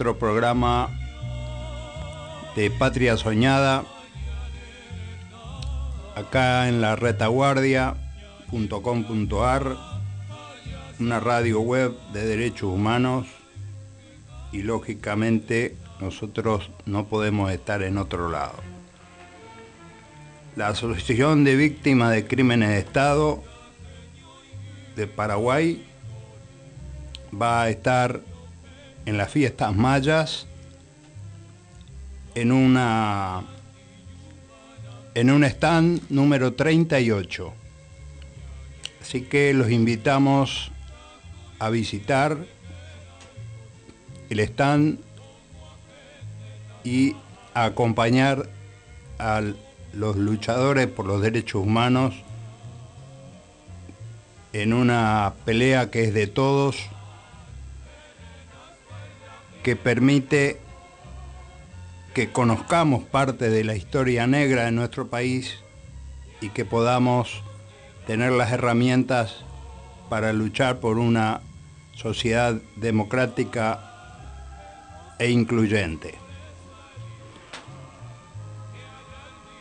otro programa de Patria Soñada acá en la retaguardia.com.ar, una radio web de derechos humanos y lógicamente nosotros no podemos estar en otro lado. La Asociación de Víctimas de Crímenes de Estado de Paraguay va a estar en las fiestas mayas en una en un stand número 38. Así que los invitamos a visitar el stand y a acompañar a los luchadores por los derechos humanos en una pelea que es de todos, que permite que conozcamos parte de la historia negra de nuestro país y que podamos tener las herramientas para luchar por una sociedad democrática e incluyente.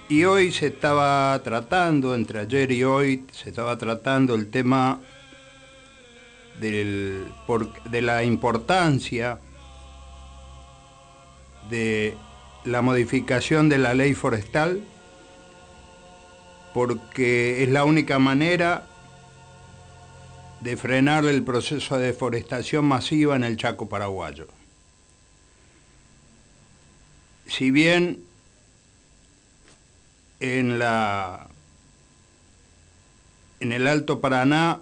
Y hoy se estaba tratando, entre ayer y hoy, se estaba tratando el tema de la importancia de la modificación de la ley forestal, porque es la única manera de frenar el proceso de deforestación masiva en el Chaco paraguayo. Si bien en la en el Alto Paraná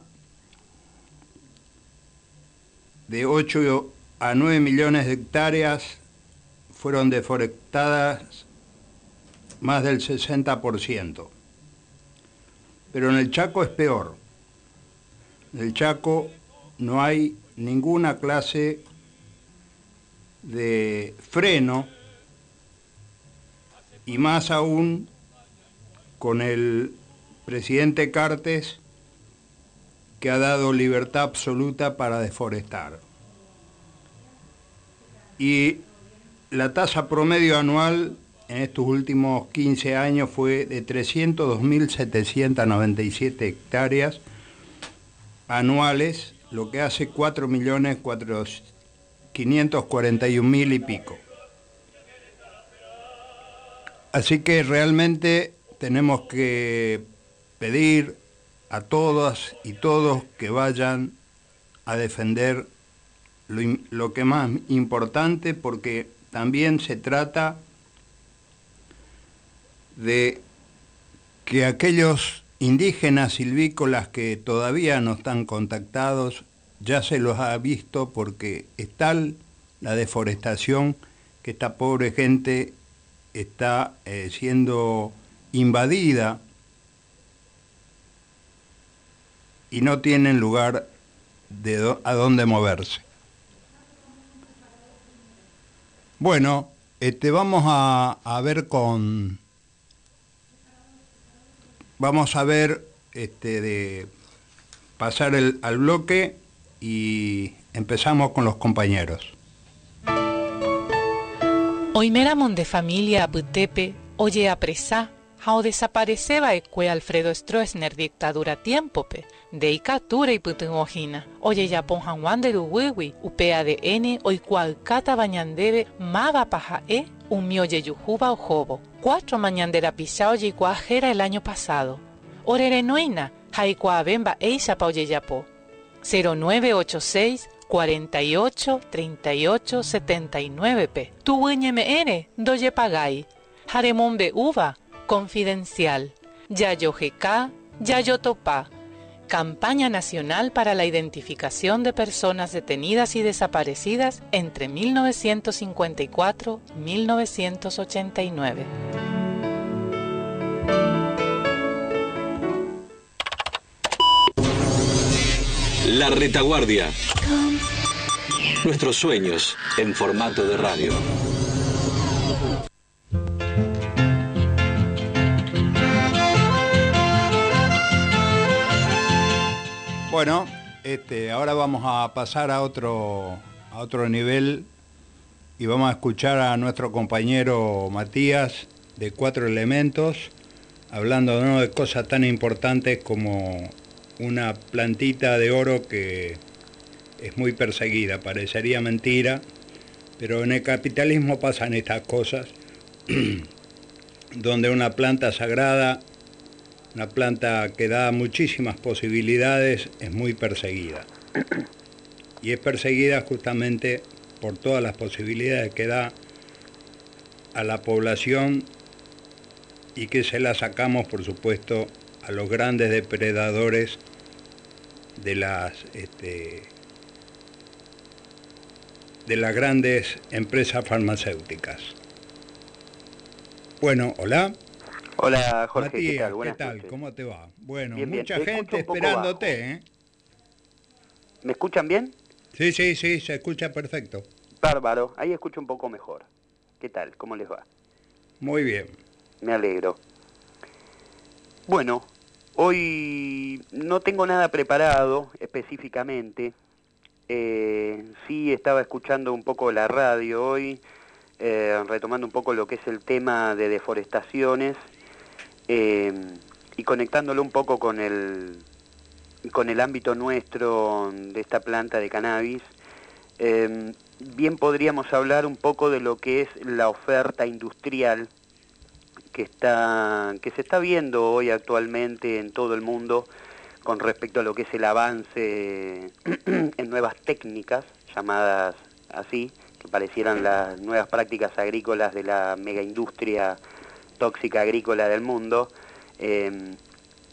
de 8 a 9 millones de hectáreas fueron deforestadas más del 60%. Pero en el Chaco es peor. En el Chaco no hay ninguna clase de freno y más aún con el presidente Cartes que ha dado libertad absoluta para deforestar. Y la tasa promedio anual en estos últimos 15 años fue de 302.797 hectáreas anuales, lo que hace 541 mil y pico. Así que realmente tenemos que pedir a todas y todos que vayan a defender lo, lo que más importante porque también se trata de que aquellos indígenas silvícolas que todavía no están contactados ya se los ha visto porque es tal la deforestación que esta pobre gente está eh, siendo invadida y no tienen lugar a dónde moverse. Bueno, este, vamos a, a ver con... Vamos a ver este, de pasar el, al bloque y empezamos con los compañeros. Oimeramon de familia Butepe, oye apresá, hao desapareceba ecue Alfredo Stroessner dictadura tiempope, de icatura y putunojina, oye yapon hanwan de uwiwi, upea de n, cual cata bañandebe, maga paja e, un mioye yujuba o jobo, cuatro mañandera pisao y cuajera el año pasado, orerenoina, haikua bemba eisa pa oye yapo, 0986 48 38 79 p. Tu mn doye pagay. Jaremombe uva confidencial. Yayo GK, Yayo Topa. Campaña Nacional para la Identificación de Personas Detenidas y Desaparecidas entre 1954 y 1989. La retaguardia. Nuestros sueños en formato de radio. Bueno, este, ahora vamos a pasar a otro, a otro nivel y vamos a escuchar a nuestro compañero Matías de Cuatro Elementos, hablando de cosas tan importantes como una plantita de oro que es muy perseguida, parecería mentira, pero en el capitalismo pasan estas cosas, donde una planta sagrada, una planta que da muchísimas posibilidades, es muy perseguida. Y es perseguida justamente por todas las posibilidades que da a la población y que se la sacamos, por supuesto, a los grandes depredadores de las este, de las grandes empresas farmacéuticas. Bueno, hola. Hola Jorge, ¿qué tal? ¿qué tal? ¿Cómo te va? Bueno, mucha gente esperándote, ¿eh? ¿Me escuchan bien? Sí, sí, sí, se escucha perfecto. Bárbaro, ahí escucho un poco mejor. ¿Qué tal? ¿Cómo les va? Muy bien. Me alegro. Bueno, Hoy no tengo nada preparado específicamente. Eh, sí estaba escuchando un poco la radio hoy, eh, retomando un poco lo que es el tema de deforestaciones eh, y conectándolo un poco con el, con el ámbito nuestro de esta planta de cannabis. bien podríamos hablar un poco de lo que es la oferta industrial que, está, que se está viendo hoy actualmente en todo el mundo con respecto a lo que es el avance en nuevas técnicas, llamadas así, que parecieran las nuevas prácticas agrícolas de la megaindustria tóxica agrícola del mundo, em,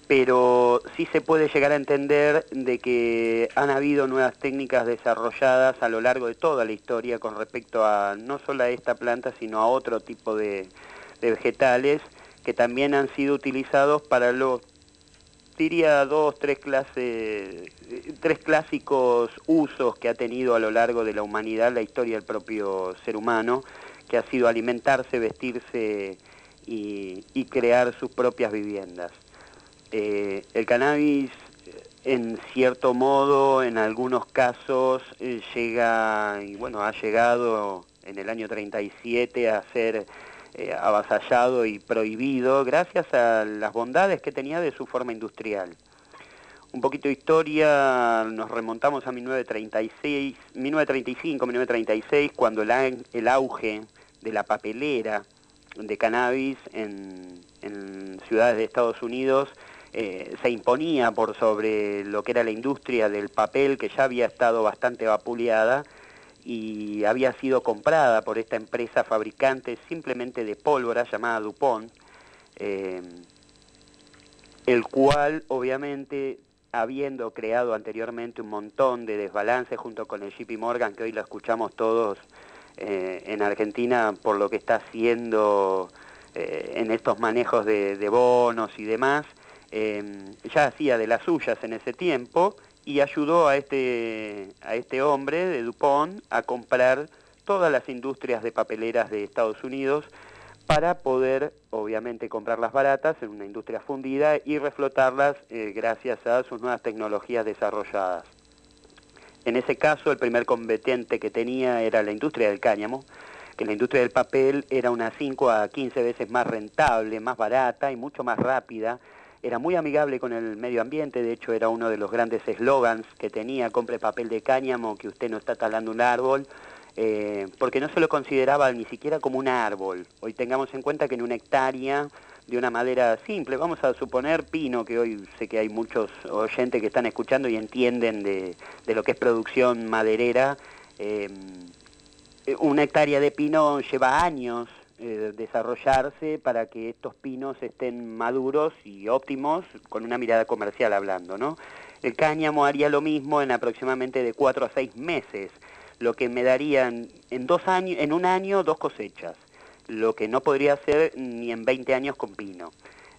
pero sí se puede llegar a entender de que han habido nuevas técnicas desarrolladas a lo largo de toda la historia con respecto a no solo a esta planta, sino a otro tipo de, de vegetales que también han sido utilizados para los, diría, dos, tres clases, tres clásicos usos que ha tenido a lo largo de la humanidad la historia del propio ser humano, que ha sido alimentarse, vestirse y, crear sus propias viviendas. Eh, el cannabis en cierto modo, en algunos casos, eh, llega, y bueno, ha llegado en el año 37 a ser eh, avasallado y prohibido gracias a las bondades que tenía de su forma industrial. un poquito de historia, nos remontamos a 1936, 1935, 1936, cuando el auge de la papelera de cannabis en, ciudades de Estados Unidos eh, se imponía por sobre lo que era la industria del papel, que ya había estado bastante vapuleada y había sido comprada por esta empresa fabricante simplemente de pólvora llamada DuPont, eh, el cual obviamente habiendo creado anteriormente un montón de desbalances junto con el JP Morgan, que hoy lo escuchamos todos eh, en Argentina por lo que está haciendo eh, en estos manejos de, bonos y demás, em, ya hacía de las suyas en ese tiempo y ayudó a este, a este hombre de Dupont a comprar todas las industrias de papeleras de Estados Unidos para poder, obviamente, comprarlas baratas en una industria fundida y reflotarlas eh, gracias a sus nuevas tecnologías desarrolladas. En ese caso, el primer competente que tenía era la industria del cáñamo, que la industria del papel era unas 5 a 15 veces más rentable, más barata y mucho más rápida. Era muy amigable con el medio ambiente, de hecho era uno de los grandes eslogans que tenía, compre papel de cáñamo, que usted no está talando un árbol, eh, porque no se lo consideraba ni siquiera como un árbol. Hoy tengamos en cuenta que en una hectárea de una madera simple, vamos a suponer pino, que hoy sé que hay muchos oyentes que están escuchando y entienden de, lo que es producción maderera. Eh, una hectárea de pino lleva años eh, desarrollarse para que estos pinos estén maduros y óptimos con una mirada comercial hablando, ¿no? El cáñamo haría lo mismo en aproximadamente de cuatro a seis meses, lo que me darían en dos años, en un año dos cosechas lo que no podría hacer ni en 20 años con Pino.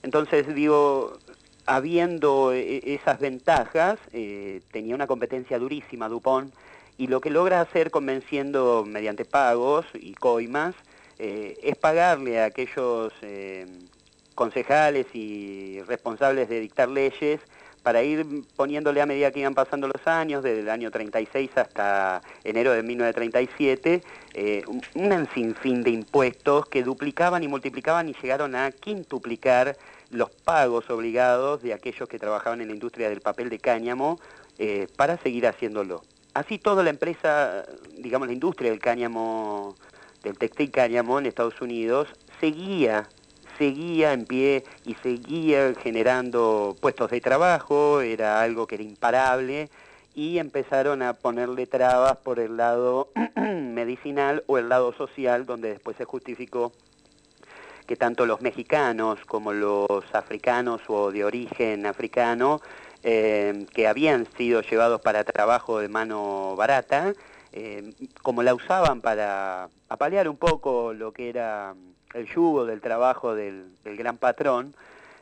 Entonces, digo, habiendo e, e, esas ventajas, eh, tenía una competencia durísima Dupont, y lo que logra hacer convenciendo mediante pagos y coimas eh, es pagarle a aquellos eh, concejales y responsables de dictar leyes para ir poniéndole a medida que iban pasando los años, desde el año 36 hasta enero de 1937, eh, un sinfín de impuestos que duplicaban y multiplicaban y llegaron a quintuplicar los pagos obligados de aquellos que trabajaban en la industria del papel de cáñamo eh, para seguir haciéndolo. Así toda la empresa, digamos la industria del cáñamo, del textil cáñamo en Estados Unidos, seguía seguía en pie y seguía generando puestos de trabajo, era algo que era imparable y empezaron a ponerle trabas por el lado medicinal o el lado social, donde después se justificó que tanto los mexicanos como los africanos o de origen africano, eh, que habían sido llevados para trabajo de mano barata, eh, como la usaban para apalear un poco lo que era el yugo del trabajo del, gran patrón,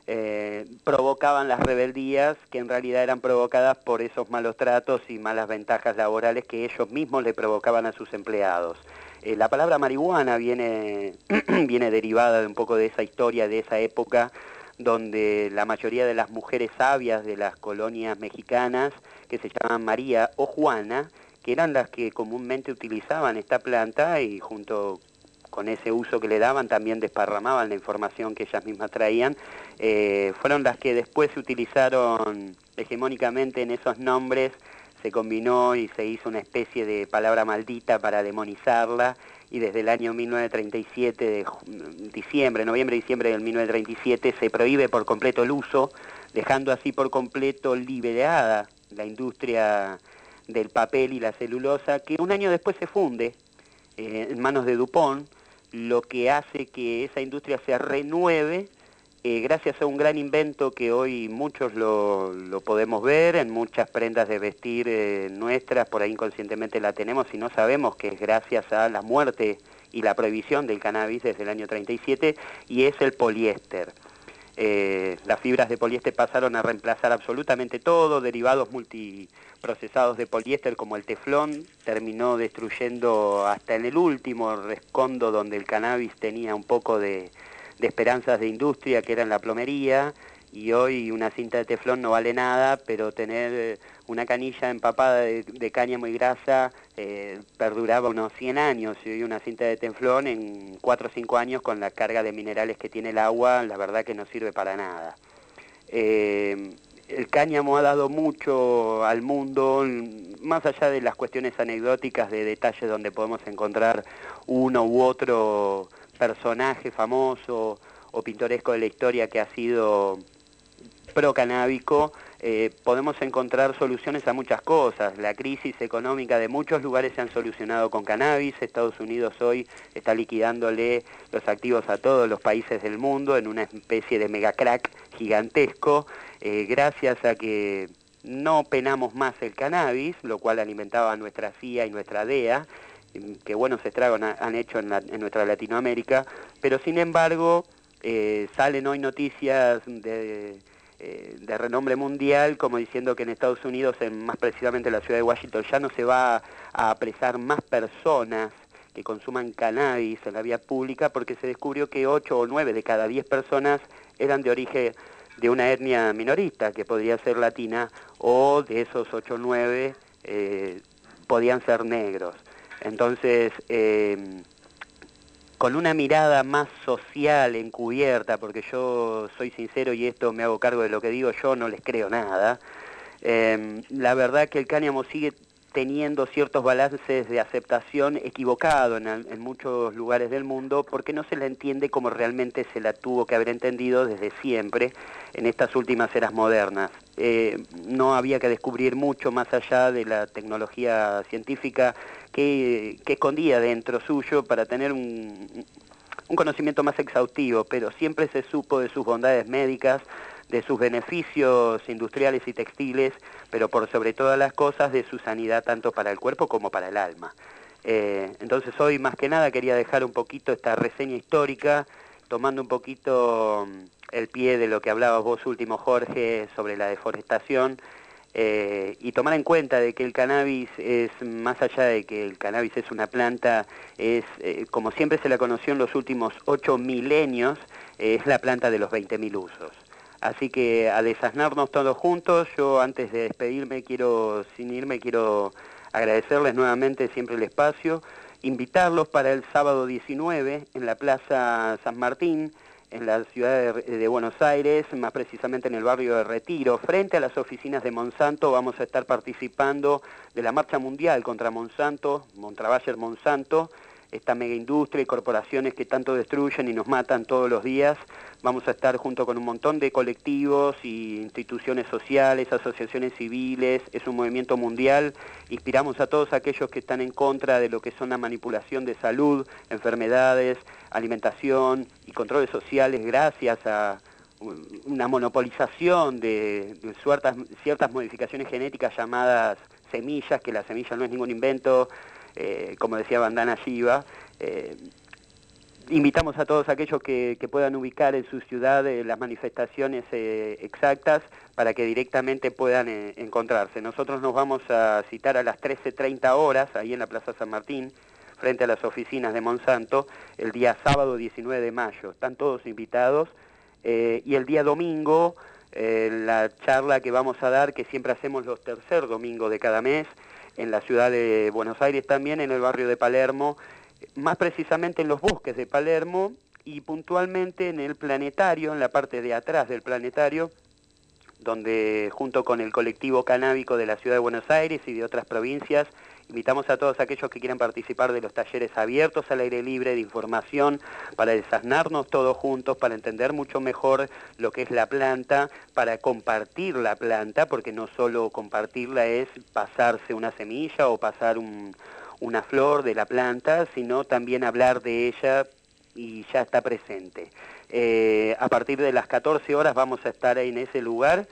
eh, provocaban las rebeldías que en realidad eran provocadas por esos malos tratos y malas ventajas laborales que ellos mismos le provocaban a sus empleados. Eh, la palabra marihuana viene, viene derivada de un poco de esa historia, de esa época, donde la mayoría de las mujeres sabias de las colonias mexicanas, que se llamaban María o Juana, que eran las que comúnmente utilizaban esta planta y junto con ese uso que le daban, también desparramaban la información que ellas mismas traían, eh, fueron las que después se utilizaron hegemónicamente en esos nombres, se combinó y se hizo una especie de palabra maldita para demonizarla, y desde el año 1937, de diciembre, noviembre, diciembre del 1937, se prohíbe por completo el uso, dejando así por completo liberada la industria del papel y la celulosa, que un año después se funde eh, en manos de Dupont, lo que hace que esa industria se renueve eh, gracias a un gran invento que hoy muchos lo, podemos ver en muchas prendas de vestir eh, nuestras, por ahí inconscientemente la tenemos y no sabemos que es gracias a la muerte y la prohibición del cannabis desde el año 37 y es el poliéster. Eh, las fibras de poliéster pasaron a reemplazar absolutamente todo, derivados multiprocesados de poliéster como el teflón, terminó destruyendo hasta en el último rescondo donde el cannabis tenía un poco de, esperanzas de industria, que era en la plomería, y hoy una cinta de teflón no vale nada, pero tener una canilla empapada de, cáñamo y grasa eh, perduraba unos 100 años y hoy una cinta de teflón en 4 o 5 años con la carga de minerales que tiene el agua, la verdad que no sirve para nada. Eh, el cáñamo ha dado mucho al mundo, más allá de las cuestiones anecdóticas de detalles donde podemos encontrar uno u otro personaje famoso o pintoresco de la historia que ha sido pro-canábico, eh, podemos encontrar soluciones a muchas cosas. La crisis económica de muchos lugares se han solucionado con cannabis. Estados Unidos hoy está liquidándole los activos a todos los países del mundo en una especie de mega crack gigantesco, eh, gracias a que no penamos más el cannabis, lo cual alimentaba nuestra CIA y nuestra DEA, que buenos estragos han hecho en, nuestra Latinoamérica, pero sin embargo eh, salen hoy noticias de eh, de renombre mundial, como diciendo que en Estados Unidos, en, más precisamente en la ciudad de Washington, ya no se va a apresar más personas que consuman cannabis en la vía pública porque se descubrió que 8 o 9 de cada 10 personas eran de origen de una etnia minorista, que podría ser latina, o de esos 8 o 9 eh, podían ser negros. Entonces, eh, con una mirada más social, encubierta, porque yo soy sincero y esto me hago cargo de lo que digo, yo no les creo nada. Em, la verdad que el cáñamo sigue teniendo ciertos balances de aceptación equivocado en, muchos lugares del mundo porque no se la entiende como realmente se la tuvo que haber entendido desde siempre en estas últimas eras modernas. Eh, no había que descubrir mucho más allá de la tecnología científica que, escondía dentro suyo para tener un, conocimiento más exhaustivo, pero siempre se supo de sus bondades médicas, de sus beneficios industriales y textiles, pero por sobre todas las cosas de su sanidad tanto para el cuerpo como para el alma. Eh, entonces hoy más que nada quería dejar un poquito esta reseña histórica, tomando un poquito mm, el pie de lo que hablabas vos último Jorge sobre la deforestación eh, y tomar en cuenta de que el cannabis es, más allá de que el cannabis es una planta, es, eh, como siempre se la conoció en los últimos ocho milenios, es la planta de los 20.000 usos. Así que a desasnarnos todos juntos, yo antes de despedirme, quiero, sin irme, quiero agradecerles nuevamente siempre el espacio, invitarlos para el sábado 19 en la Plaza San Martín, en la ciudad de, Buenos Aires, más precisamente en el barrio de Retiro, frente a las oficinas de Monsanto, vamos a estar participando de la marcha mundial contra Monsanto, Montrabayer Monsanto, esta mega industria y corporaciones que tanto destruyen y nos matan todos los días. Vamos a estar junto con un montón de colectivos y instituciones sociales, asociaciones civiles, es un movimiento mundial. Inspiramos a todos aquellos que están en contra de lo que son la manipulación de salud, enfermedades, alimentación y controles sociales gracias a una monopolización de, ciertas modificaciones genéticas llamadas semillas, que la semilla no es ningún invento, eh, como decía Bandana Shiva. Eh, invitamos a todos aquellos que, puedan ubicar en su ciudad eh, las manifestaciones exactas para que directamente puedan encontrarse. Nosotros nos vamos a citar a las 13.30 horas, ahí en la Plaza San Martín, frente a las oficinas de Monsanto, el día sábado 19 de mayo. Están todos invitados. y el día domingo, la charla que vamos a dar, que siempre hacemos los tercer domingos de cada mes, en la ciudad de Buenos Aires también, en el barrio de Palermo, más precisamente en los bosques de Palermo y puntualmente en el planetario, en la parte de atrás del planetario, donde junto con el colectivo canábico de la ciudad de Buenos Aires y de otras provincias Invitamos a todos aquellos que quieran participar de los talleres abiertos al aire libre de información para desasnarnos todos juntos, para entender mucho mejor lo que es la planta, para compartir la planta, porque no solo compartirla es pasarse una semilla o pasar una flor de la planta, sino también hablar de ella y ya está presente. Eh, a partir de las 14 horas vamos a estar en ese lugar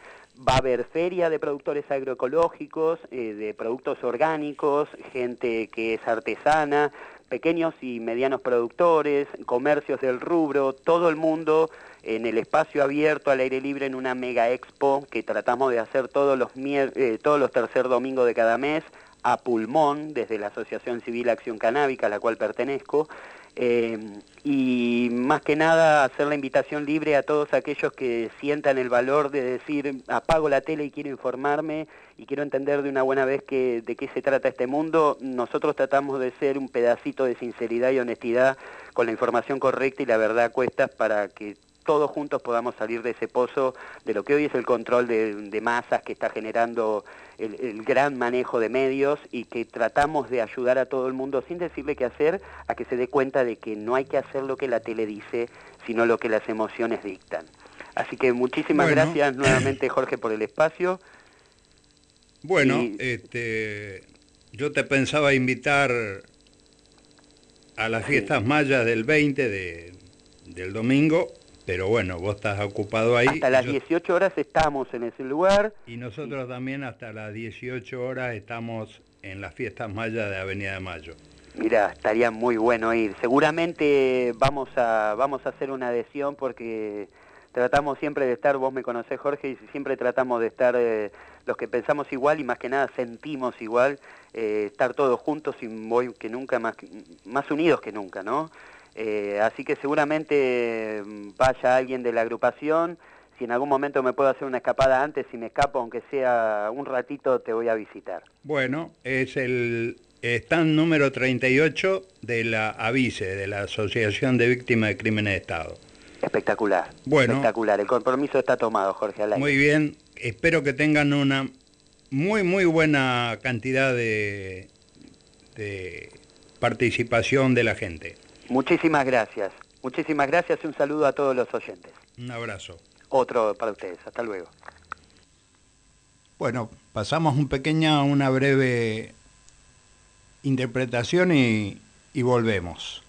Va a haber feria de productores agroecológicos, eh, de productos orgánicos, gente que es artesana, pequeños y medianos productores, comercios del rubro, todo el mundo en el espacio abierto al aire libre en una mega expo que tratamos de hacer todos los, eh, todos los tercer domingos de cada mes a pulmón desde la Asociación Civil Acción Canábica a la cual pertenezco eh, y más que nada hacer la invitación libre a todos aquellos que sientan el valor de decir apago la tele y quiero informarme y quiero entender de una buena vez que, de qué se trata este mundo. Nosotros tratamos de ser un pedacito de sinceridad y honestidad con la información correcta y la verdad cuesta para que todos juntos podamos salir de ese pozo de lo que hoy es el control de, de masas que está generando el, el, gran manejo de medios y que tratamos de ayudar a todo el mundo sin decirle qué hacer, a que se dé cuenta de que no hay que hacer lo que la tele dice, sino lo que las emociones dictan. Así que muchísimas Bueno. gracias nuevamente Jorge por el espacio. Bueno, Y- este, yo te pensaba invitar a las fiestas mayas del 20 de, del domingo, pero bueno, vos estás ocupado ahí. Hasta las yo- 18 horas estamos en ese lugar. y nosotros también hasta las 18 horas estamos en las fiestas mayas de Avenida de Mayo. Mira, estaría muy bueno ir. Seguramente vamos a vamos a hacer una adhesión porque tratamos siempre de estar, vos me conocés Jorge, y siempre tratamos de estar eh, los que pensamos igual y más que nada sentimos igual, eh, estar todos juntos y muy, que nunca más, más unidos que nunca, ¿no? Eh, así que seguramente mm, vaya alguien de la agrupación, si en algún momento me puedo hacer una escapada antes, si me escapo, aunque sea un ratito, te voy a visitar. Bueno, es el stand número 38 de la AVICE, de la Asociación de Víctimas de Crímenes de Estado. Espectacular. Bueno. Espectacular. El compromiso está tomado, Jorge Alay. Muy bien, espero que tengan una muy, muy buena cantidad de, de participación de la gente. Muchísimas gracias. Muchísimas gracias y un saludo a todos los oyentes. Un abrazo. Otro para ustedes. Hasta luego. Bueno, pasamos un pequeña, una breve interpretación y, y volvemos.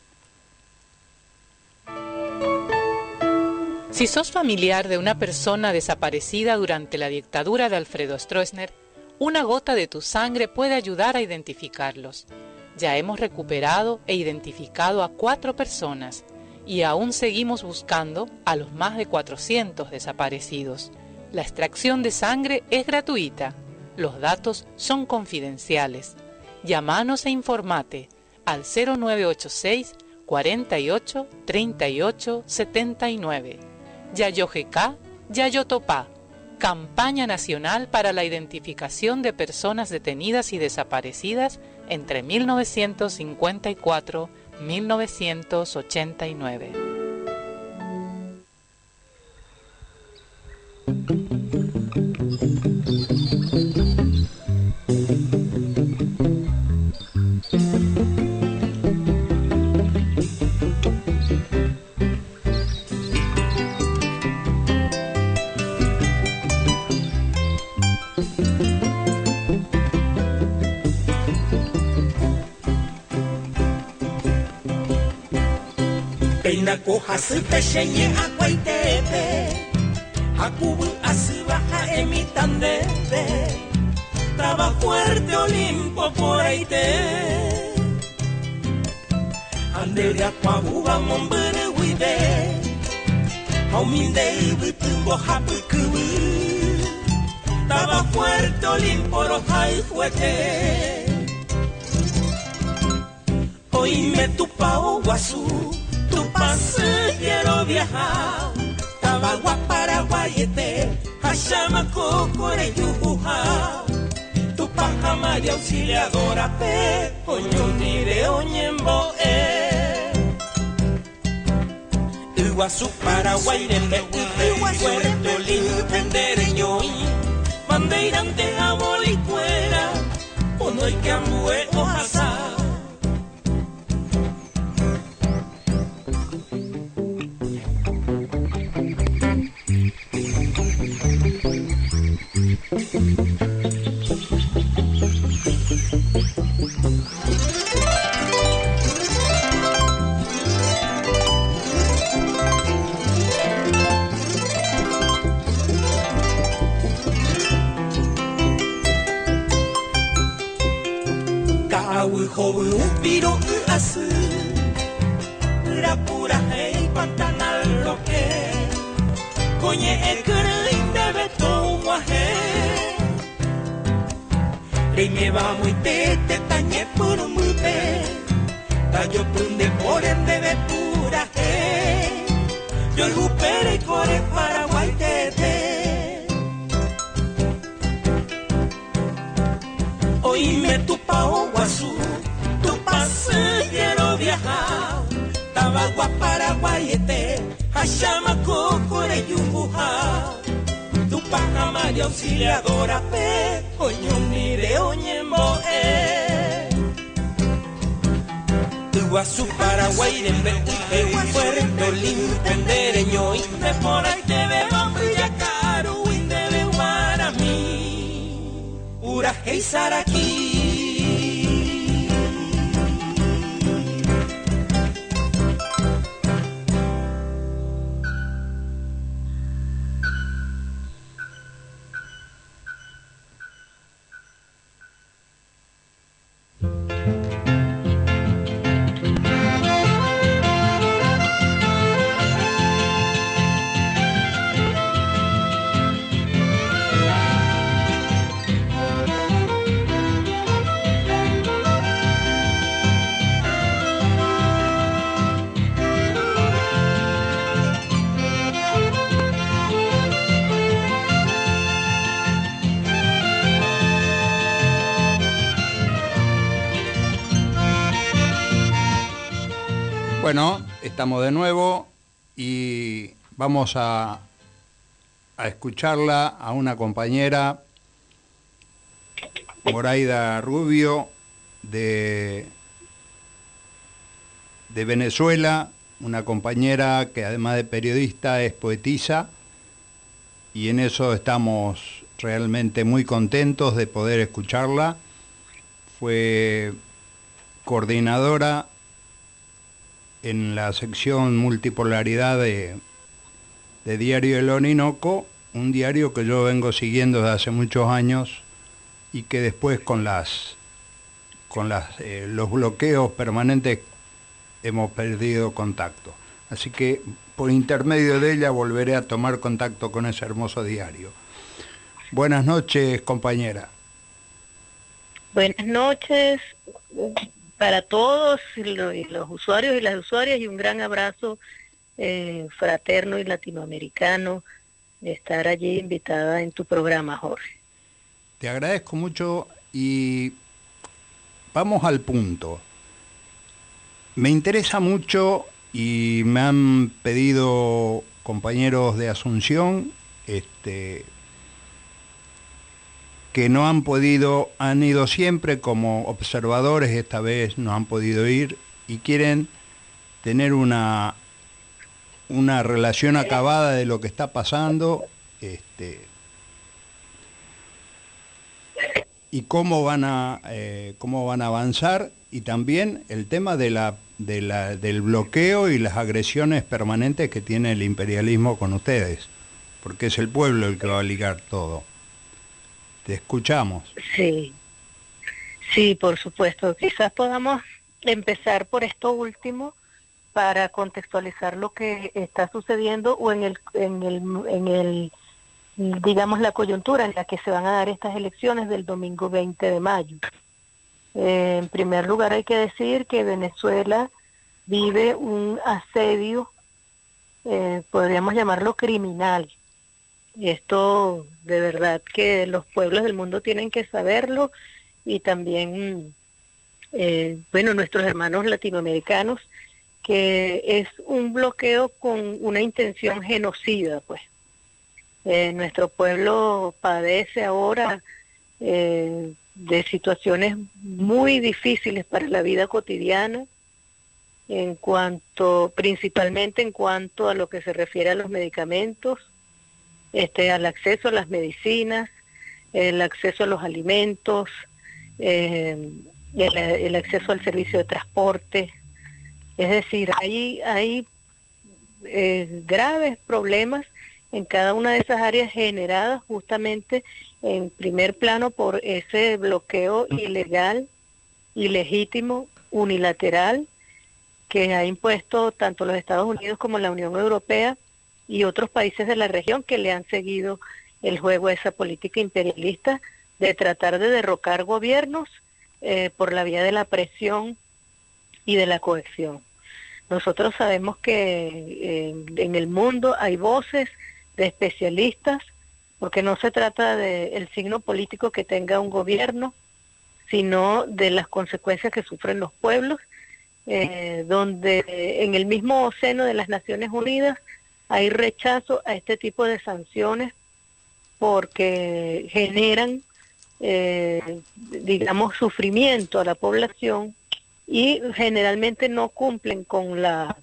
Si sos familiar de una persona desaparecida durante la dictadura de Alfredo Stroessner, una gota de tu sangre puede ayudar a identificarlos. Ya hemos recuperado e identificado a cuatro personas y aún seguimos buscando a los más de 400 desaparecidos. La extracción de sangre es gratuita. Los datos son confidenciales. Llámanos e informate al 0986 48 38 79. Yayojeca, Yayotopá, Campaña Nacional para la Identificación de Personas Detenidas y Desaparecidas entre 1954 1989. Peina koha supe shenye akwaitebe Hakubu asibaja emitandebe Traba fuerte Olimpo por aite Andere akwabuba mombere wibe Hauminde ibitumbo hapukubu Traba fuerte Olimpo rojai fuete. Oíme tu pao guazú, tu pase quiero viajar. Tabagua Paraguayete, Hashama Cocore Yubuja. Tu paja María Auxiliadora Pe, Oño Nire Oñembo E. Iguazú Paraguay, Rembe, Puerto Lindo, Pendereño, Bandeirante, Abolicuera, Ono y Cambue, Ojasa. Yumbuja, tu paja María Auxiliadora, pe, coño mire oñembo, eh. Iguazú, Paraguay, Rembe, Uy, Puerto Lim, Pendereño, me por ahí te veo, Villacaru, Windebe, Guarami, Uraje y Saraquí. Bueno, estamos de nuevo y vamos a, a escucharla a una compañera, Moraida Rubio, de, de Venezuela, una compañera que además de periodista es poetisa y en eso estamos realmente muy contentos de poder escucharla. Fue coordinadora en la sección multipolaridad de, de Diario El Orinoco, un diario que yo vengo siguiendo desde hace muchos años y que después con las con las, eh, los bloqueos permanentes hemos perdido contacto. Así que por intermedio de ella volveré a tomar contacto con ese hermoso diario. Buenas noches, compañera. Buenas noches, para todos los usuarios y las usuarias y un gran abrazo eh, fraterno y latinoamericano de estar allí invitada en tu programa, Jorge. Te agradezco mucho y vamos al punto. Me interesa mucho y me han pedido compañeros de Asunción este, que no han podido, han ido siempre como observadores, esta vez no han podido ir y quieren tener una, una relación acabada de lo que está pasando este, y cómo van, a, eh, cómo van a avanzar y también el tema de la, de la, del bloqueo y las agresiones permanentes que tiene el imperialismo con ustedes, porque es el pueblo el que va a ligar todo. Te escuchamos. Sí, sí, por supuesto. Quizás podamos empezar por esto último para contextualizar lo que está sucediendo o en el, en el, en el, digamos, la coyuntura en la que se van a dar estas elecciones del domingo 20 de mayo. Eh, en primer lugar, hay que decir que Venezuela vive un asedio, eh, podríamos llamarlo criminal, esto de verdad que los pueblos del mundo tienen que saberlo y también, eh, bueno, nuestros hermanos latinoamericanos, que es un bloqueo con una intención genocida, pues. Eh, nuestro pueblo padece ahora eh, de situaciones muy difíciles para la vida cotidiana, en cuanto, principalmente en cuanto a lo que se refiere a los medicamentos, este, al acceso a las medicinas, el acceso a los alimentos, eh, el, acceso al servicio de transporte. Es decir, hay, hay eh, graves problemas en cada una de esas áreas generadas justamente en primer plano por ese bloqueo ilegal, ilegítimo, unilateral que ha impuesto tanto los Estados Unidos como la Unión Europea y otros países de la región que le han seguido el juego a esa política imperialista de tratar de derrocar gobiernos eh, por la vía de la presión y de la cohesión. Nosotros sabemos que eh, en el mundo hay voces de especialistas, porque no se trata del signo político que tenga un gobierno, sino de las consecuencias que sufren los pueblos, eh, donde en el mismo seno de las Naciones Unidas hay rechazo a este tipo de sanciones porque generan, eh, digamos, sufrimiento a la población y generalmente no cumplen con la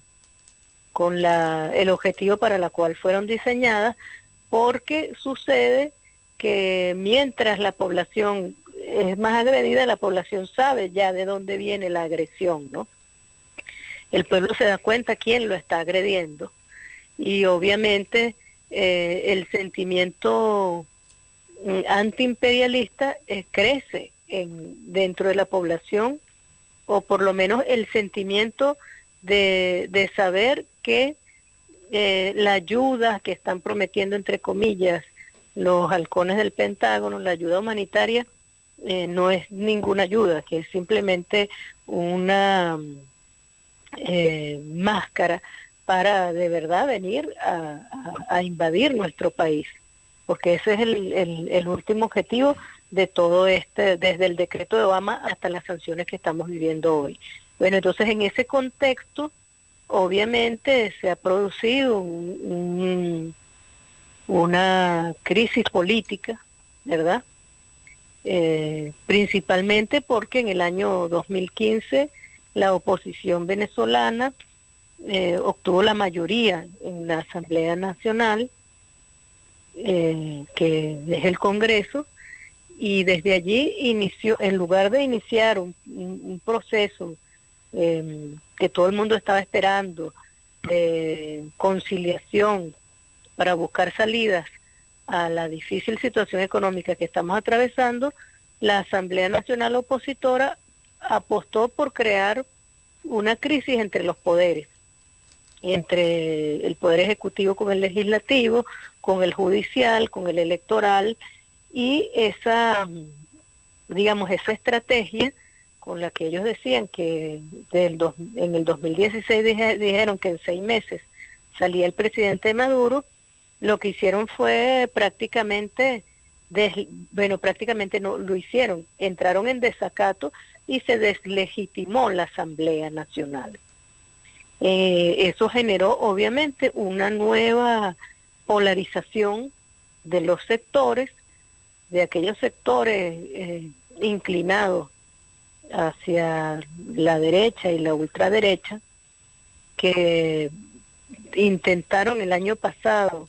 con la, el objetivo para la cual fueron diseñadas, porque sucede que mientras la población es más agredida, la población sabe ya de dónde viene la agresión, ¿no? El pueblo se da cuenta quién lo está agrediendo y obviamente eh, el sentimiento mm, antiimperialista eh, crece en, dentro de la población o por lo menos el sentimiento de, saber que eh, la ayuda que están prometiendo, entre comillas, los halcones del Pentágono, la ayuda humanitaria, eh, no es ninguna ayuda, que es simplemente una eh, máscara para de verdad venir a, invadir nuestro país, porque ese es el, el último objetivo de todo este, desde el decreto de Obama hasta las sanciones que estamos viviendo hoy. Bueno, entonces en ese contexto, obviamente se ha producido una crisis política, ¿verdad? Eh, principalmente porque en el año 2015 la oposición venezolana eh, obtuvo la mayoría en la Asamblea Nacional, eh, que es el Congreso, y desde allí inició, en lugar de iniciar un proceso eh, que todo el mundo estaba esperando, de conciliación para buscar salidas a la difícil situación económica que estamos atravesando, la Asamblea Nacional Opositora apostó por crear una crisis entre los poderes, entre el poder ejecutivo con el legislativo, con el judicial, con el electoral, y esa, digamos, esa estrategia con la que ellos decían que en el 2016 dijeron que en seis meses salía el presidente Maduro, lo que hicieron fue prácticamente, bueno, prácticamente no lo hicieron, entraron en desacato y se deslegitimó la Asamblea Nacional. Eh, eso generó obviamente una nueva polarización de los sectores, de aquellos sectores eh, inclinados hacia la derecha y la ultraderecha que intentaron el año pasado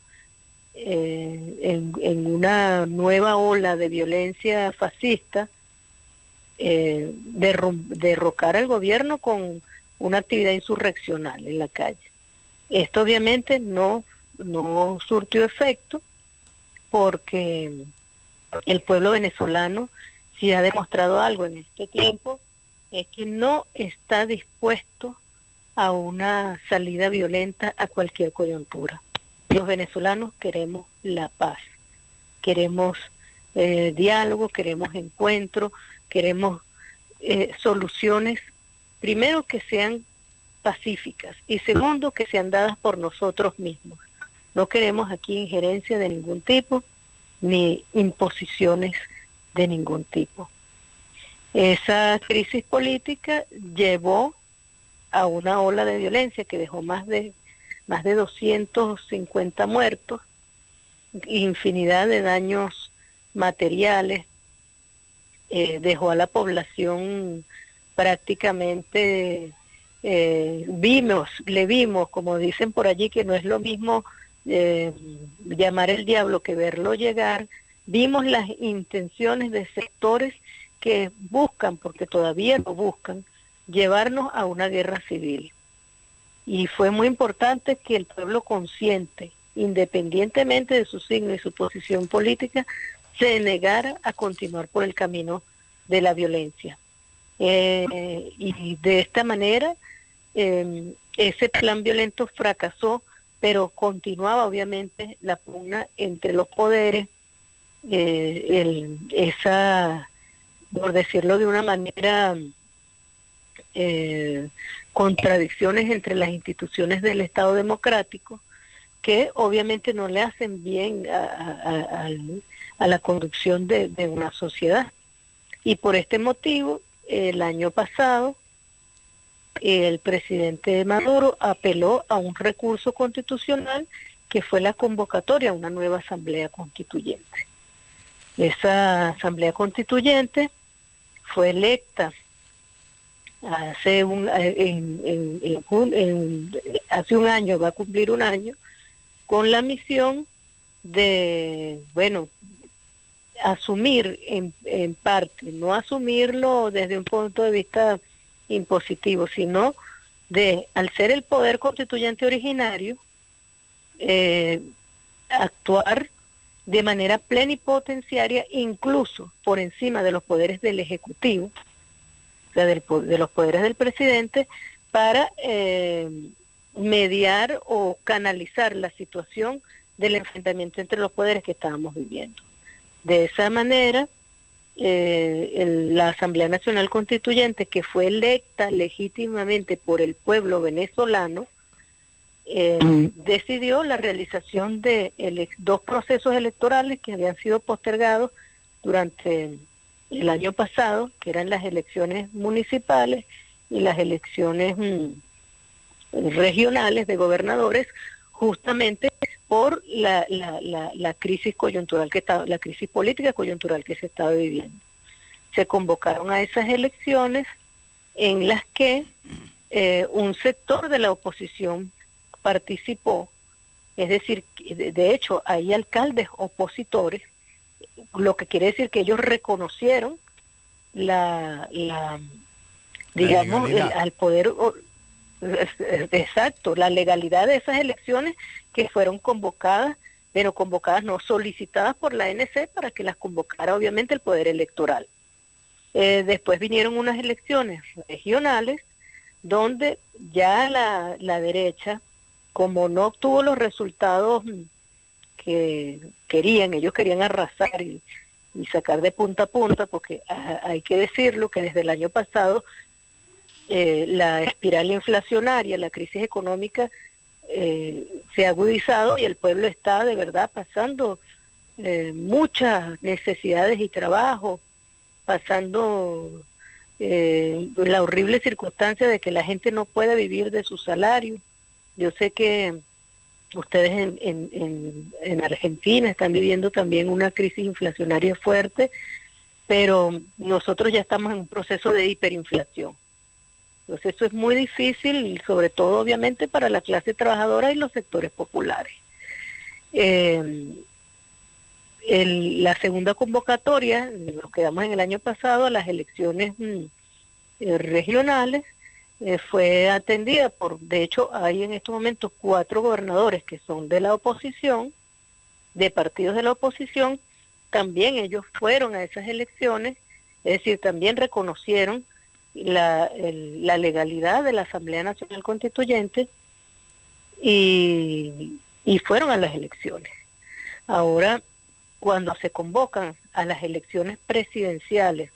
eh, en, una nueva ola de violencia fascista eh, derrocar al gobierno con una actividad insurreccional en la calle. Esto obviamente no, no surtió efecto porque el pueblo venezolano si ha demostrado algo en este tiempo, es que no está dispuesto a una salida violenta a cualquier coyuntura. Los venezolanos queremos la paz, queremos eh, diálogo, queremos encuentro, queremos eh, soluciones, primero que sean pacíficas y segundo que sean dadas por nosotros mismos. No queremos aquí injerencia de ningún tipo ni imposiciones de ningún tipo. Esa crisis política llevó a una ola de violencia que dejó más de más de 250 muertos, infinidad de daños materiales, eh, dejó a la población prácticamente eh, vimos, le vimos, como dicen por allí, que no es lo mismo eh, llamar el diablo que verlo llegar, vimos las intenciones de sectores que buscan, porque todavía lo buscan, llevarnos a una guerra civil. Y fue muy importante que el pueblo consciente, independientemente de su signo y su posición política, se negara a continuar por el camino de la violencia. Eh, y de esta manera, em, ese plan violento fracasó, pero continuaba obviamente la pugna entre los poderes, eh, el, esa, por decirlo de una manera, eh, contradicciones entre las instituciones del Estado democrático que obviamente no le hacen bien a, la conducción de, una sociedad. Y por este motivo, el año pasado, el presidente Maduro apeló a un recurso constitucional que fue la convocatoria a una nueva asamblea constituyente. Esa asamblea constituyente fue electa hace un, año, va a cumplir un año, con la misión de, bueno, asumir en, parte, no asumirlo desde un punto de vista impositivo, sino de, al ser el poder constituyente originario, eh, actuar de manera plenipotenciaria, incluso por encima de los poderes del Ejecutivo, o sea, de los poderes del presidente, para eh, mediar o canalizar la situación del enfrentamiento entre los poderes que estábamos viviendo. De esa manera, eh, la Asamblea Nacional Constituyente, que fue electa legítimamente por el pueblo venezolano, eh, decidió la realización de dos procesos electorales que habían sido postergados durante el año pasado, que eran las elecciones municipales y las elecciones mm, regionales de gobernadores, justamente por la, la, crisis coyuntural que estaba, la crisis política coyuntural que se estaba viviendo. Se convocaron a esas elecciones en las que eh, un sector de la oposición participó, es decir, de hecho hay alcaldes opositores, lo que quiere decir que ellos reconocieron la, la digamos, al poder exacto, la legalidad de esas elecciones que fueron convocadas, pero convocadas no solicitadas por la ANC para que las convocara obviamente el Poder Electoral. Eh, después vinieron unas elecciones regionales donde ya la, la derecha como no obtuvo los resultados que querían, ellos querían arrasar y, sacar de punta a punta, porque hay que decirlo que desde el año pasado eh, la espiral inflacionaria, la crisis económica eh, se ha agudizado y el pueblo está de verdad pasando eh, muchas necesidades y trabajo, pasando la horrible circunstancia de que la gente no puede vivir de su salario yo sé que ustedes en, en, en, Argentina están viviendo también una crisis inflacionaria fuerte, pero nosotros ya estamos en un proceso de hiperinflación. Entonces eso es muy difícil, sobre todo obviamente para la clase trabajadora y los sectores populares. Eh, la segunda convocatoria, nos quedamos en el año pasado a las elecciones mm, eh, regionales, eh, fue atendida por, de hecho, hay en estos momentos cuatro gobernadores que son de la oposición, de partidos de la oposición, también ellos fueron a esas elecciones, es decir, también reconocieron la, la legalidad de la Asamblea Nacional Constituyente y, y fueron a las elecciones. Ahora, cuando se convocan a las elecciones presidenciales,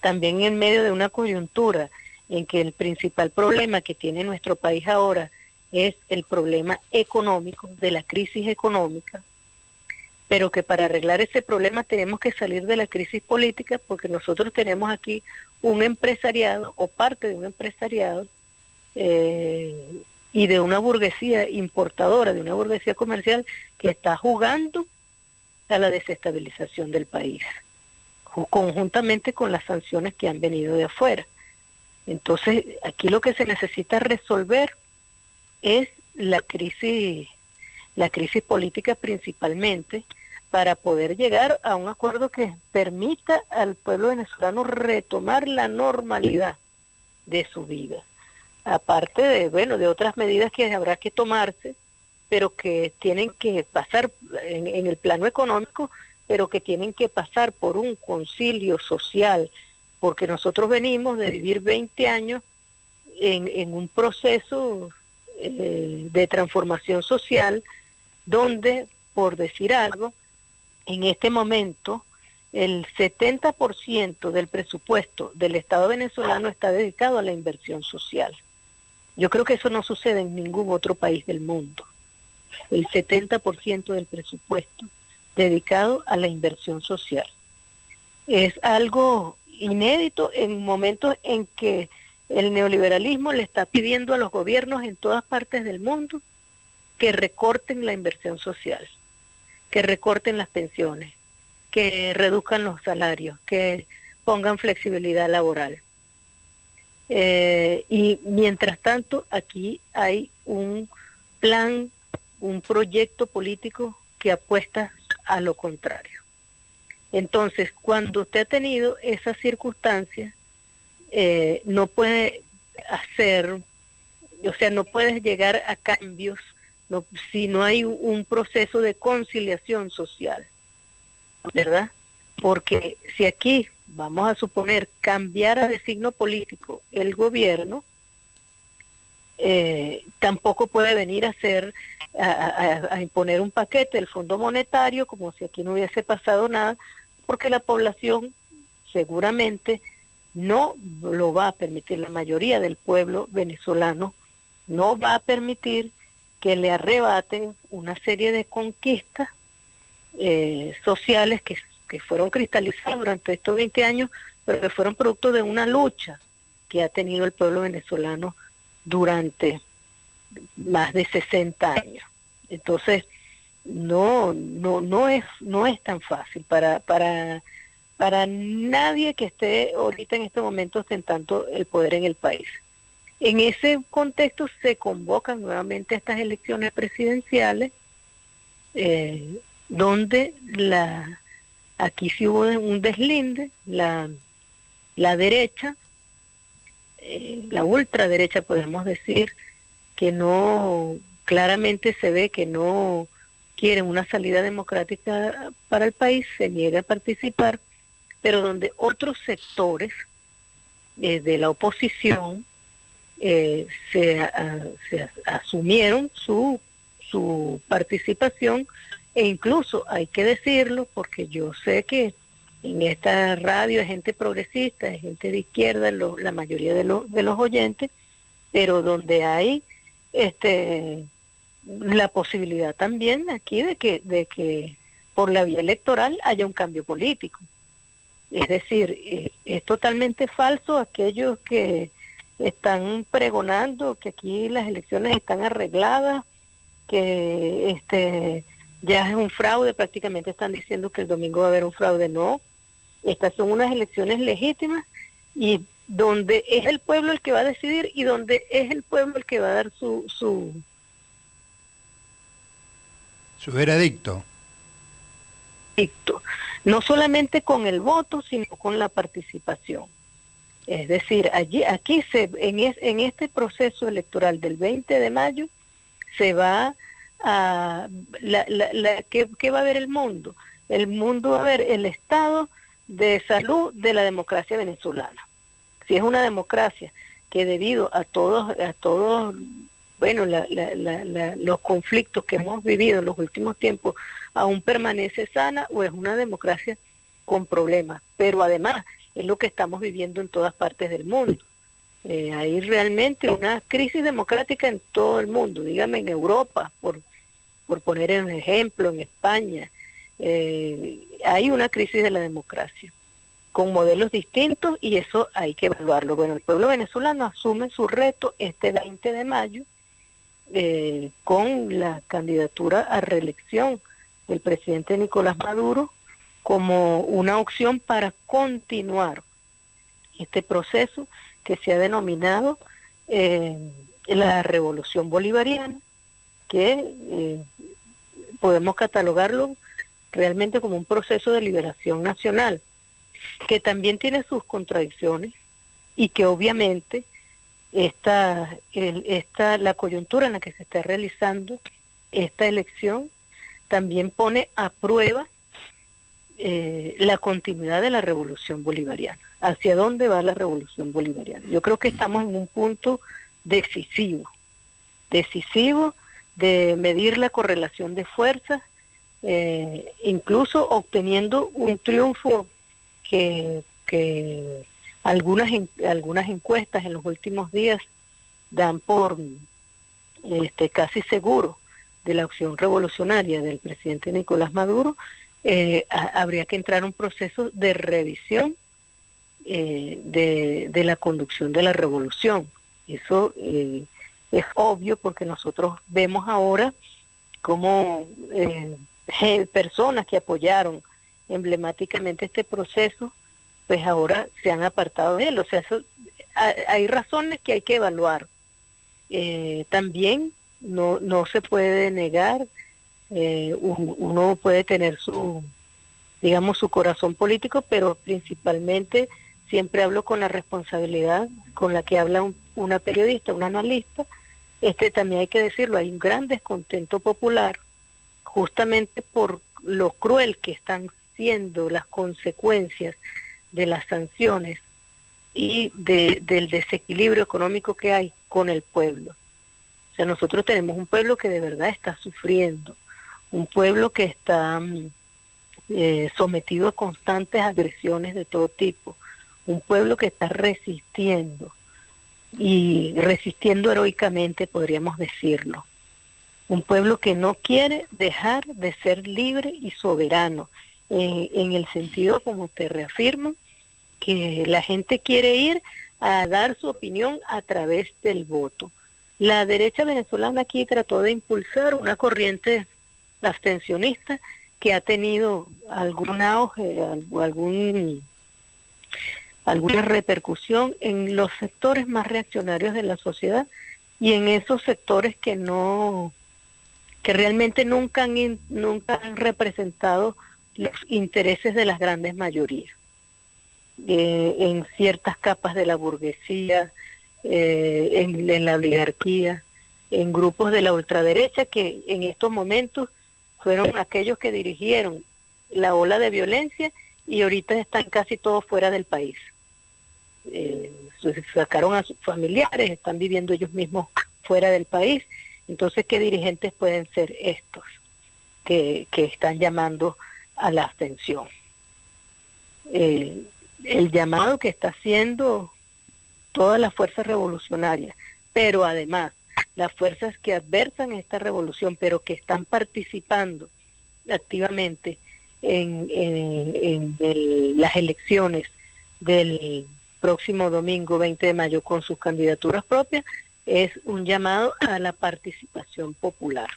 también en medio de una coyuntura en que el principal problema que tiene nuestro país ahora es el problema económico, de la crisis económica, pero que para arreglar ese problema tenemos que salir de la crisis política porque nosotros tenemos aquí un empresariado o parte de un empresariado eh, y de una burguesía importadora, de una burguesía comercial que está jugando a la desestabilización del país, conjuntamente con las sanciones que han venido de afuera. Entonces, aquí lo que se necesita resolver es la crisis, la crisis política principalmente, para poder llegar a un acuerdo que permita al pueblo venezolano retomar la normalidad de su vida. Aparte de, bueno, de otras medidas que habrá que tomarse, pero que tienen que pasar en, el plano económico, pero que tienen que pasar por un concilio social, porque nosotros venimos de vivir 20 años en, un proceso eh, de transformación social donde, por decir algo, en este momento el 70% del presupuesto del Estado venezolano está dedicado a la inversión social. Yo creo que eso no sucede en ningún otro país del mundo. El 70% del presupuesto dedicado a la inversión social. Es algo inédito en momentos en que el neoliberalismo le está pidiendo a los gobiernos en todas partes del mundo que recorten la inversión social, que recorten las pensiones, que reduzcan los salarios, que pongan flexibilidad laboral. Eh, y mientras tanto, aquí hay un plan, un proyecto político que apuesta a lo contrario. Entonces, cuando usted ha tenido esas circunstancias, eh, no puede hacer, o sea, no puedes llegar a cambios no, si no hay un proceso de conciliación social, ¿verdad? Porque si aquí, vamos a suponer, cambiara de signo político el gobierno, eh, tampoco puede venir a hacer, a, imponer un paquete del Fondo Monetario como si aquí no hubiese pasado nada, porque la población seguramente no lo va a permitir, la mayoría del pueblo venezolano no va a permitir que le arrebaten una serie de conquistas eh, sociales que, que fueron cristalizadas durante estos 20 años, pero que fueron producto de una lucha que ha tenido el pueblo venezolano durante más de 60 años. Entonces, no, no, no es, no es tan fácil para, para, para nadie que esté ahorita en este momento ostentando el poder en el país. En ese contexto se convocan nuevamente estas elecciones presidenciales, eh, donde la aquí sí hubo un deslinde, la, la derecha eh, la ultraderecha, podemos decir, que no, claramente se ve que no quieren una salida democrática para el país, se niega a participar, pero donde otros sectores eh, de la oposición eh, se, asumieron su, su participación e incluso hay que decirlo porque yo sé que en esta radio hay gente progresista, hay gente de izquierda, la mayoría de, de los oyentes, pero donde hay este la posibilidad también aquí de que, de que por la vía electoral haya un cambio político. Es decir, eh, es totalmente falso aquellos que están pregonando que aquí las elecciones están arregladas, que este ya es un fraude, prácticamente están diciendo que el domingo va a haber un fraude. No, estas son unas elecciones legítimas y donde es el pueblo el que va a decidir y donde es el pueblo el que va a dar su su, su veredicto. No solamente con el voto, sino con la participación. Es decir, allí, aquí se, en, este proceso electoral del 20 de mayo se va a la, la, la, ¿qué, ¿qué, va a ver el mundo? El mundo va a ver el Estado de salud de la democracia venezolana. Si es una democracia que debido a todos, a todos, bueno, los conflictos que hemos vivido en los últimos tiempos, aún permanece sana o es una democracia con problemas. Pero además es lo que estamos viviendo en todas partes del mundo. Eh, hay realmente una crisis democrática en todo el mundo, dígame en Europa, por, por poner un ejemplo, en España, eh, hay una crisis de la democracia con modelos distintos y eso hay que evaluarlo. Bueno, el pueblo venezolano asume su reto este 20 de mayo eh, con la candidatura a reelección del presidente Nicolás Maduro como una opción para continuar este proceso que se ha denominado eh, la revolución bolivariana, que eh, podemos catalogarlo realmente como un proceso de liberación nacional, que también tiene sus contradicciones y que obviamente esta, esta, la coyuntura en la que se está realizando esta elección también pone a prueba eh, la continuidad de la revolución bolivariana. ¿Hacia dónde va la revolución bolivariana? Yo creo que estamos en un punto decisivo, decisivo de medir la correlación de fuerzas eh, incluso obteniendo un triunfo que, algunas, algunas encuestas en los últimos días dan por este, casi seguro de la opción revolucionaria del presidente Nicolás Maduro, eh, habría que entrar un proceso de revisión eh, de, la conducción de la revolución. Eso es obvio porque nosotros vemos ahora cómo eh, personas que apoyaron emblemáticamente este proceso, pues ahora se han apartado de él. O sea, hay razones que hay que evaluar. Eh, también no, no se puede negar, eh, uno puede tener su, digamos, su corazón político, pero principalmente siempre hablo con la responsabilidad con la que habla una periodista, un analista. Este también hay que decirlo, hay un gran descontento popular justamente por lo cruel que están siendo las consecuencias de las sanciones y del desequilibrio económico que hay con el pueblo. O sea, nosotros tenemos un pueblo que de verdad está sufriendo, un pueblo que está mm, eh, sometido a constantes agresiones de todo tipo, un pueblo que está resistiendo y resistiendo heroicamente, podríamos decirlo. Un pueblo que no quiere dejar de ser libre y soberano, en el sentido como te reafirmo, que la gente quiere ir a dar su opinión a través del voto. La derecha venezolana aquí trató de impulsar una corriente abstencionista que ha tenido algún auge, algún, alguna repercusión en los sectores más reaccionarios de la sociedad y en esos sectores que no que realmente nunca han, nunca han representado los intereses de las grandes mayorías. Eh, en ciertas capas de la burguesía, eh, en, la oligarquía, en grupos de la ultraderecha que en estos momentos fueron aquellos que dirigieron la ola de violencia y ahorita están casi todos fuera del país. Eh, sacaron a sus familiares, están viviendo ellos mismos fuera del país. Entonces, ¿qué dirigentes pueden ser estos que, que están llamando a la abstención? el llamado que está haciendo todas las fuerzas revolucionarias, pero además las fuerzas que adversan esta revolución, pero que están participando activamente en, las elecciones del próximo domingo 20 de mayo con sus candidaturas propias, es un llamado a la participación popular.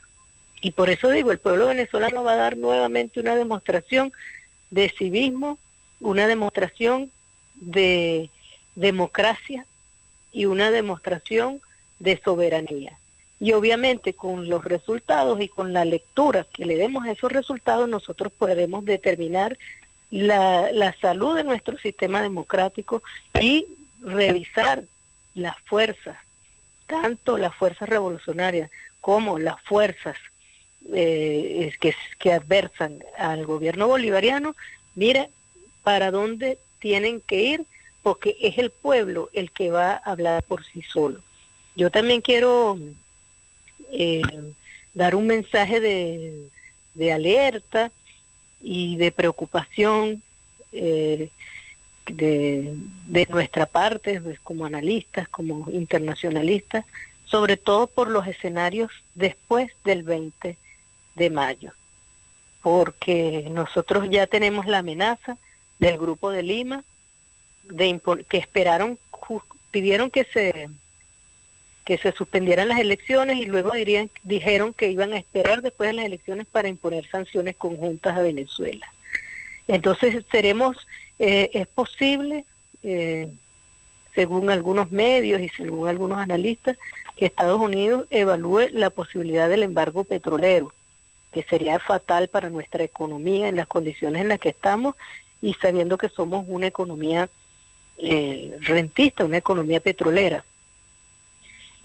Y por eso digo, el pueblo venezolano va a dar nuevamente una demostración de civismo, una demostración de democracia y una demostración de soberanía. Y obviamente con los resultados y con la lectura que le demos a esos resultados, nosotros podremos determinar la, la salud de nuestro sistema democrático y revisar las fuerzas, tanto las fuerzas revolucionarias como las fuerzas eh, que, que adversan al gobierno bolivariano, mira para dónde tienen que ir porque es el pueblo el que va a hablar por sí solo. Yo también quiero eh, dar un mensaje de, alerta y de preocupación eh, de, nuestra parte, pues, como analistas, como internacionalistas, sobre todo por los escenarios después del 20 de mayo, porque nosotros ya tenemos la amenaza del Grupo de Lima, de que esperaron, pidieron que se que se suspendieran las elecciones y luego dirían, dijeron que iban a esperar después de las elecciones para imponer sanciones conjuntas a Venezuela. Entonces seremos, eh, es posible, eh, según algunos medios y según algunos analistas, que Estados Unidos evalúe la posibilidad del embargo petrolero, que sería fatal para nuestra economía en las condiciones en las que estamos y sabiendo que somos una economía eh, rentista, una economía petrolera.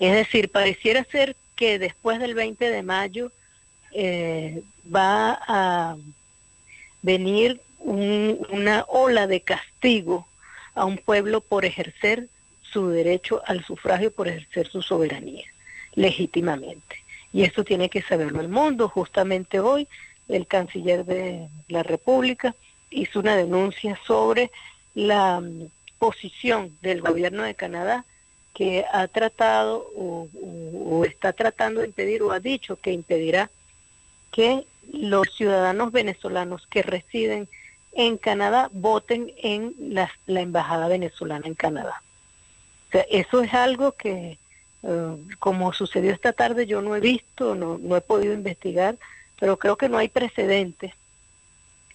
Es decir, pareciera ser que después del 20 de mayo eh, va a venir una ola de castigo a un pueblo por ejercer su derecho al sufragio, por ejercer su soberanía legítimamente. Y esto tiene que saberlo el mundo. Justamente hoy el canciller de la República hizo una denuncia sobre la posición del gobierno de Canadá que ha tratado o, está tratando de impedir o ha dicho que impedirá que los ciudadanos venezolanos que residen en Canadá voten en la, embajada venezolana en Canadá. O sea, eso es algo que, Eh, como sucedió esta tarde, yo no he visto, no, no he podido investigar, pero creo que no hay precedentes,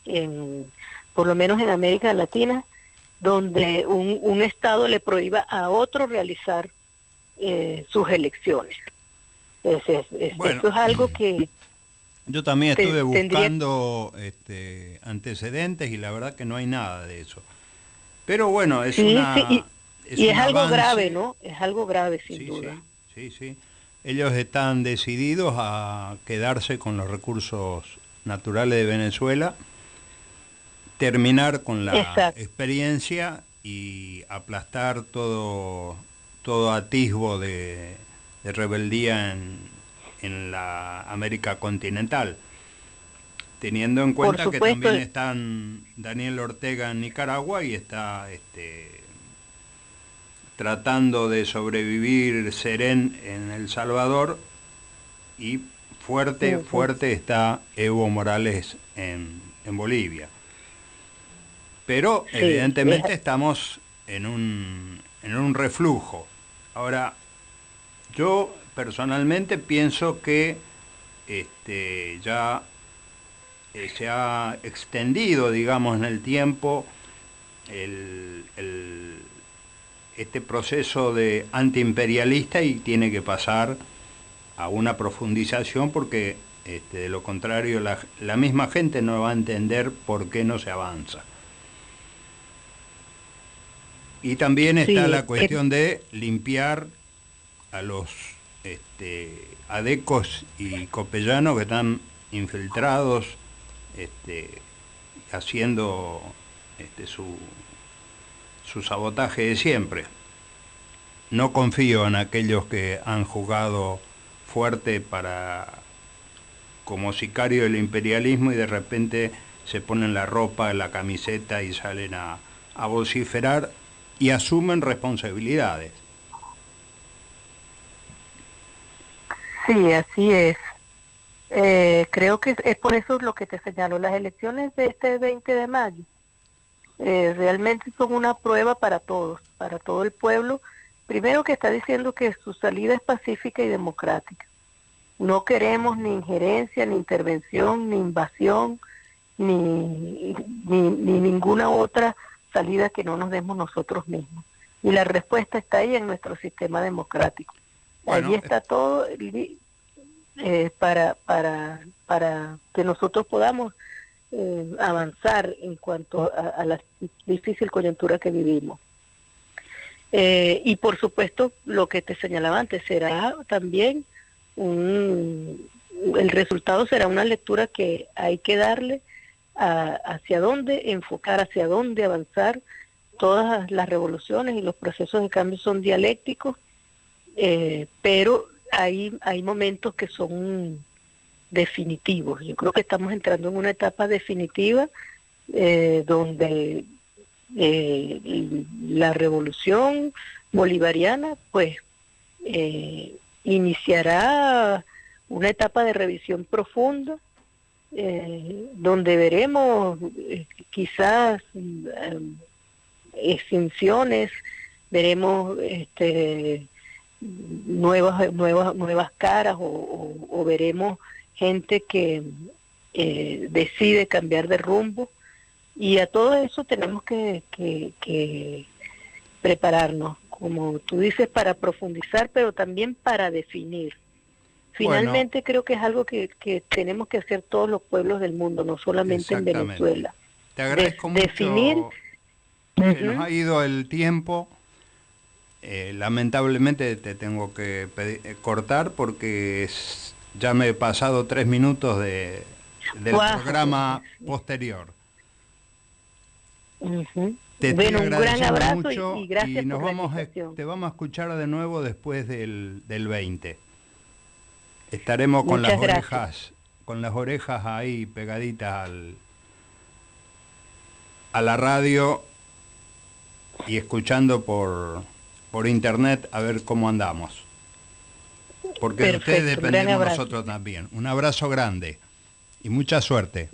en, por lo menos en América Latina, donde un, un Estado le prohíba a otro realizar eh, sus elecciones. Es, es- es- Bueno. Esto es algo que Yo también Te- estuve tendría- buscando este, antecedentes y la verdad que no hay nada de eso. Pero bueno, es Sí, una... sí, y- es y un es algo avance. grave, ¿no? Es algo grave, sin Sí, duda. sí, sí, sí. Ellos están decididos a quedarse con los recursos naturales de Venezuela, terminar con la Exacto. experiencia y aplastar todo, todo atisbo de, de rebeldía en, en la América continental. Teniendo en cuenta que también están Daniel Ortega en Nicaragua y está este, tratando de sobrevivir Serén en El Salvador y fuerte, fuerte está Evo Morales en, en Bolivia. Pero Sí, evidentemente es- estamos en un, en un reflujo. Ahora, yo personalmente pienso que este, ya eh, se ha extendido, digamos, en el tiempo el, el- este proceso de antiimperialista y tiene que pasar a una profundización porque este, de lo contrario la, la misma gente no va a entender por qué no se avanza. Y también está Sí, la eh, cuestión de limpiar a los este, adecos y copellanos que están infiltrados este, haciendo este, su, su sabotaje de siempre. No confío en aquellos que han jugado fuerte para como sicario del imperialismo y de repente se ponen la ropa, la camiseta y salen a, a vociferar y asumen responsabilidades. Sí, así es. Eh, creo que es por eso lo que te señalo. Las elecciones de este 20 de mayo eh, realmente son una prueba para todos, para todo el pueblo. Primero que está diciendo que su salida es pacífica y democrática. No queremos ni injerencia, ni intervención, ni invasión, ni, ni, ni ninguna otra salida que no nos demos nosotros mismos. Y la respuesta está ahí en nuestro sistema democrático. Bueno, Allí está todo li- eh, para, para, para que nosotros podamos eh, avanzar en cuanto a, a la difícil coyuntura que vivimos. Eh, y por supuesto, lo que te señalaba antes, será también un, el resultado será una lectura que hay que darle hacia dónde enfocar, hacia dónde avanzar. Todas las revoluciones y los procesos de cambio son dialécticos, eh, pero hay, hay momentos que son definitivos. Yo creo que estamos entrando en una etapa definitiva eh, donde eh, la revolución bolivariana pues iniciará una etapa de revisión profunda eh, donde veremos eh, quizás eh, extinciones, veremos este, nuevas, nuevas, nuevas caras o, veremos gente que decide cambiar de rumbo y a todo eso tenemos que prepararnos, como tú dices, para profundizar, pero también para definir. Finalmente creo que es algo que, que tenemos que hacer todos los pueblos del mundo, no solamente en. Venezuela. Te agradezco De- definir- mucho. Se nos ha ido el tiempo. Eh, lamentablemente te tengo que pedi- eh, cortar porque es- ya me he pasado tres minutos de, del programa posterior. Ujú. Te bueno, un gran abrazo mucho y, y gracias nos por la vamos a- invitación. te vamos a escuchar de nuevo después del, del 20. Estaremos con Muchas las gracias. orejas, con las orejas ahí pegaditas al, a la radio y escuchando por, por internet a ver cómo andamos. Porque de ustedes dependemos nosotros también. Un abrazo grande y mucha suerte.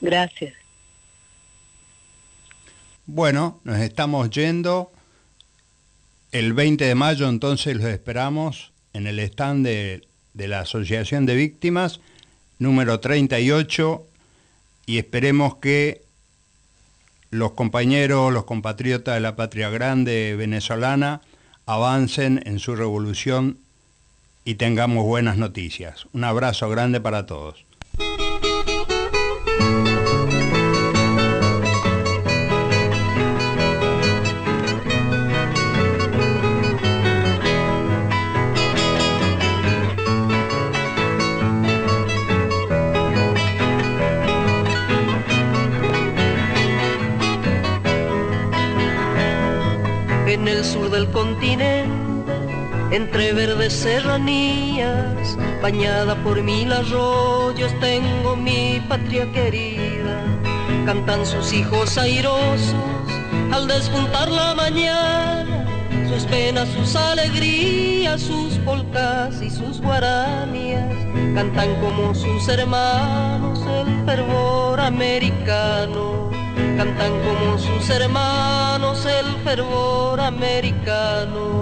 Gracias. Bueno, nos estamos yendo. El 20 de mayo entonces los esperamos en el stand de, la Asociación de Víctimas, número 38, y esperemos que los compañeros, los compatriotas de la patria grande venezolana avancen en su revolución y tengamos buenas noticias. Un abrazo grande para todos. Entre verdes serranías, bañada por mil arroyos, tengo mi patria querida. Cantan sus hijos airosos al despuntar la mañana, sus penas, sus alegrías, sus polcas y sus guaranías. Cantan como sus hermanos el fervor americano cantan como sus hermanos el fervor americano.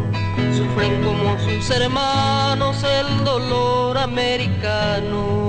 Sufren como sus hermanos el dolor americano.